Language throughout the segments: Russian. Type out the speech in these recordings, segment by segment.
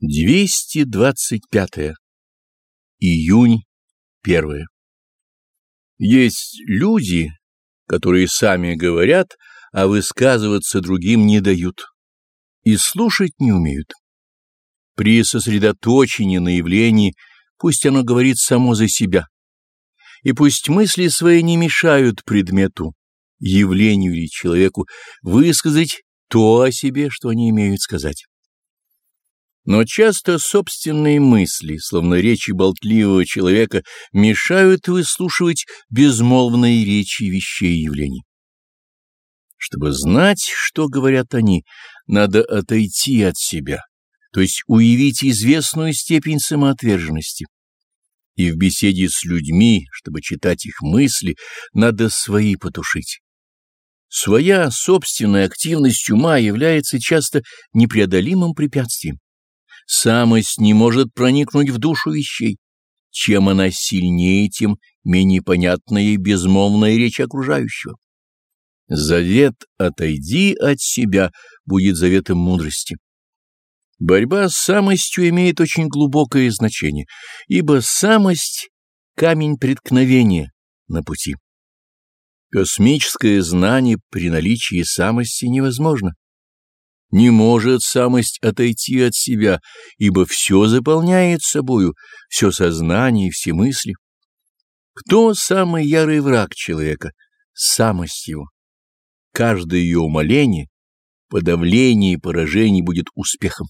225. Июнь 1. Есть люди, которые сами говорят, а высказываться другим не дают и слушать не умеют. При сосредоточении на явлении пусть оно говорит само за себя, и пусть мысли свои не мешают предмету, явлению или человеку высказать то о себе, что они имеют сказать. Но часто собственные мысли, словно речи болтливого человека, мешают выслушивать безмолвные речи вещей и явлений. Чтобы знать, что говорят они, надо отойти от себя, то есть уявить известную степень самоотверженности. И в беседе с людьми, чтобы читать их мысли, надо свои потушить. Своя собственная активность ума является часто непреодолимым препятствием. Самость не может проникнуть в душу вещей. Чем она сильнее, тем менее понятная и безмолвная речь окружающего. Завет «отойди от себя» будет заветом мудрости. Борьба с самостью имеет очень глубокое значение, ибо самость — камень преткновения на пути. Космическое знание при наличии самости невозможно. Не может самость отойти от себя, ибо все заполняет собою, все сознание и все мысли. Кто самый ярый враг человека? Самость его. Каждое ее умоление, подавление и поражение будет успехом.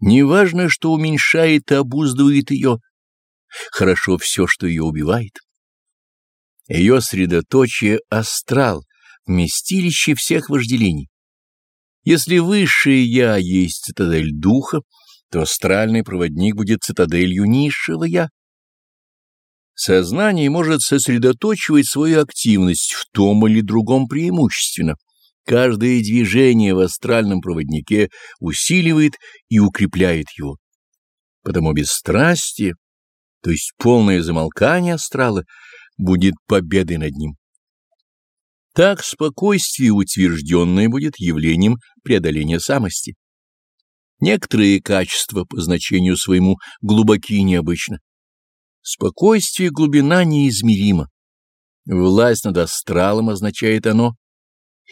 Неважно, что уменьшает и обуздывает ее, хорошо все, что ее убивает. Ее средоточие — астрал, вместилище всех вожделений. Если высшее «я» есть цитадель духа, то астральный проводник будет цитаделью низшего «я». Сознание может сосредоточивать свою активность в том или другом преимущественно. Каждое движение в астральном проводнике усиливает и укрепляет его. Потому бесстрастие, то есть полное замолкание астрала, будет победой над ним. Так спокойствие утвержденное будет явлением преодоления самости. Некоторые качества по значению своему глубоки и необычны. Спокойствие глубина неизмерима. Власть над астралом означает оно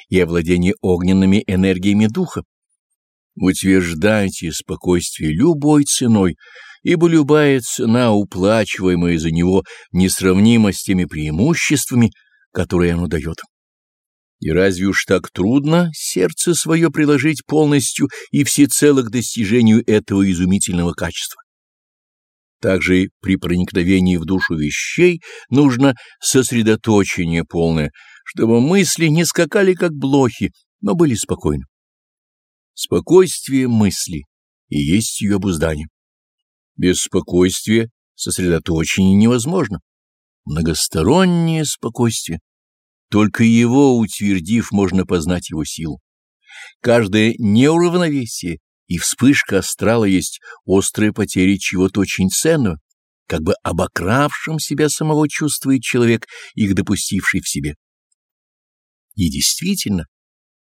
и овладение огненными энергиями духа. Утверждайте спокойствие любой ценой, ибо любая цена, уплачиваемая за него, несравнима с теми преимуществами, которые оно дает. И разве уж так трудно сердце свое приложить полностью и всецело к достижению этого изумительного качества? Также и при проникновении в душу вещей нужно сосредоточение полное, чтобы мысли не скакали как блохи, но были спокойны. Спокойствие мысли и есть ее обуздание. Без спокойствия сосредоточение невозможно. Многостороннее спокойствие только его утвердив, можно познать его силу. Каждое неуравновесие и вспышка астрала есть острая потеря чего-то очень ценного, как бы обокравшим себя самого чувствует человек, их допустивший в себе. И действительно,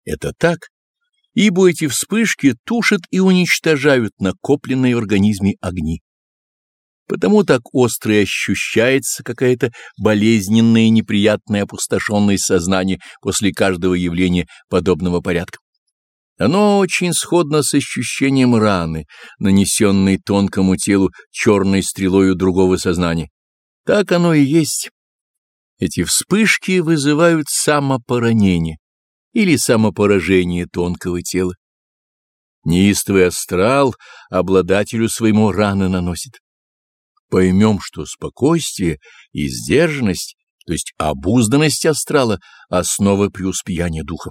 это так, ибо эти вспышки тушат и уничтожают накопленные в организме огни. Потому так остро ощущается какая-то болезненная и неприятная опустошенность сознания после каждого явления подобного порядка. Оно очень сходно с ощущением раны, нанесенной тонкому телу черной стрелою другого сознания. Так оно и есть. Эти вспышки вызывают самопоранение или самопоражение тонкого тела. Неистовый астрал обладателю своему раны наносит поймем, что спокойствие и сдержанность, то есть обузданность астрала, основа преуспеяния духа.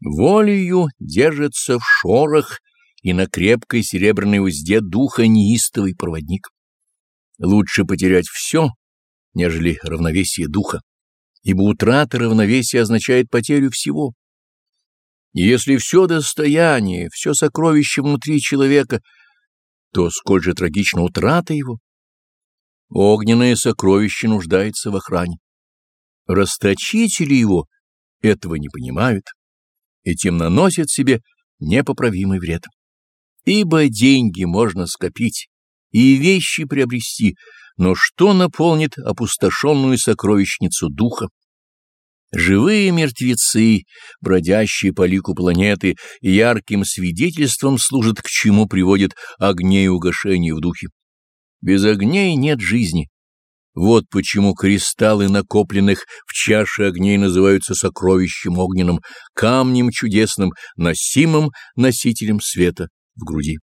Волею держится в шорах и на крепкой серебряной узде духа неистовый проводник. Лучше потерять все, нежели равновесие духа, ибо утрата равновесия означает потерю всего. И если все достояние, все сокровище внутри человека, то сколь же трагична утрата его. Огненное сокровище нуждается в охране. Расточители его этого не понимают и тем наносят себе непоправимый вред. Ибо деньги можно скопить и вещи приобрести, но что наполнит опустошенную сокровищницу духа? Живые мертвецы, бродящие по лику планеты, ярким свидетельством служат, к чему приводит огней угошение в духе. Без огней нет жизни. Вот почему кристаллы накопленных в чаше огней называются сокровищем огненным, камнем чудесным, носимым носителем света в груди.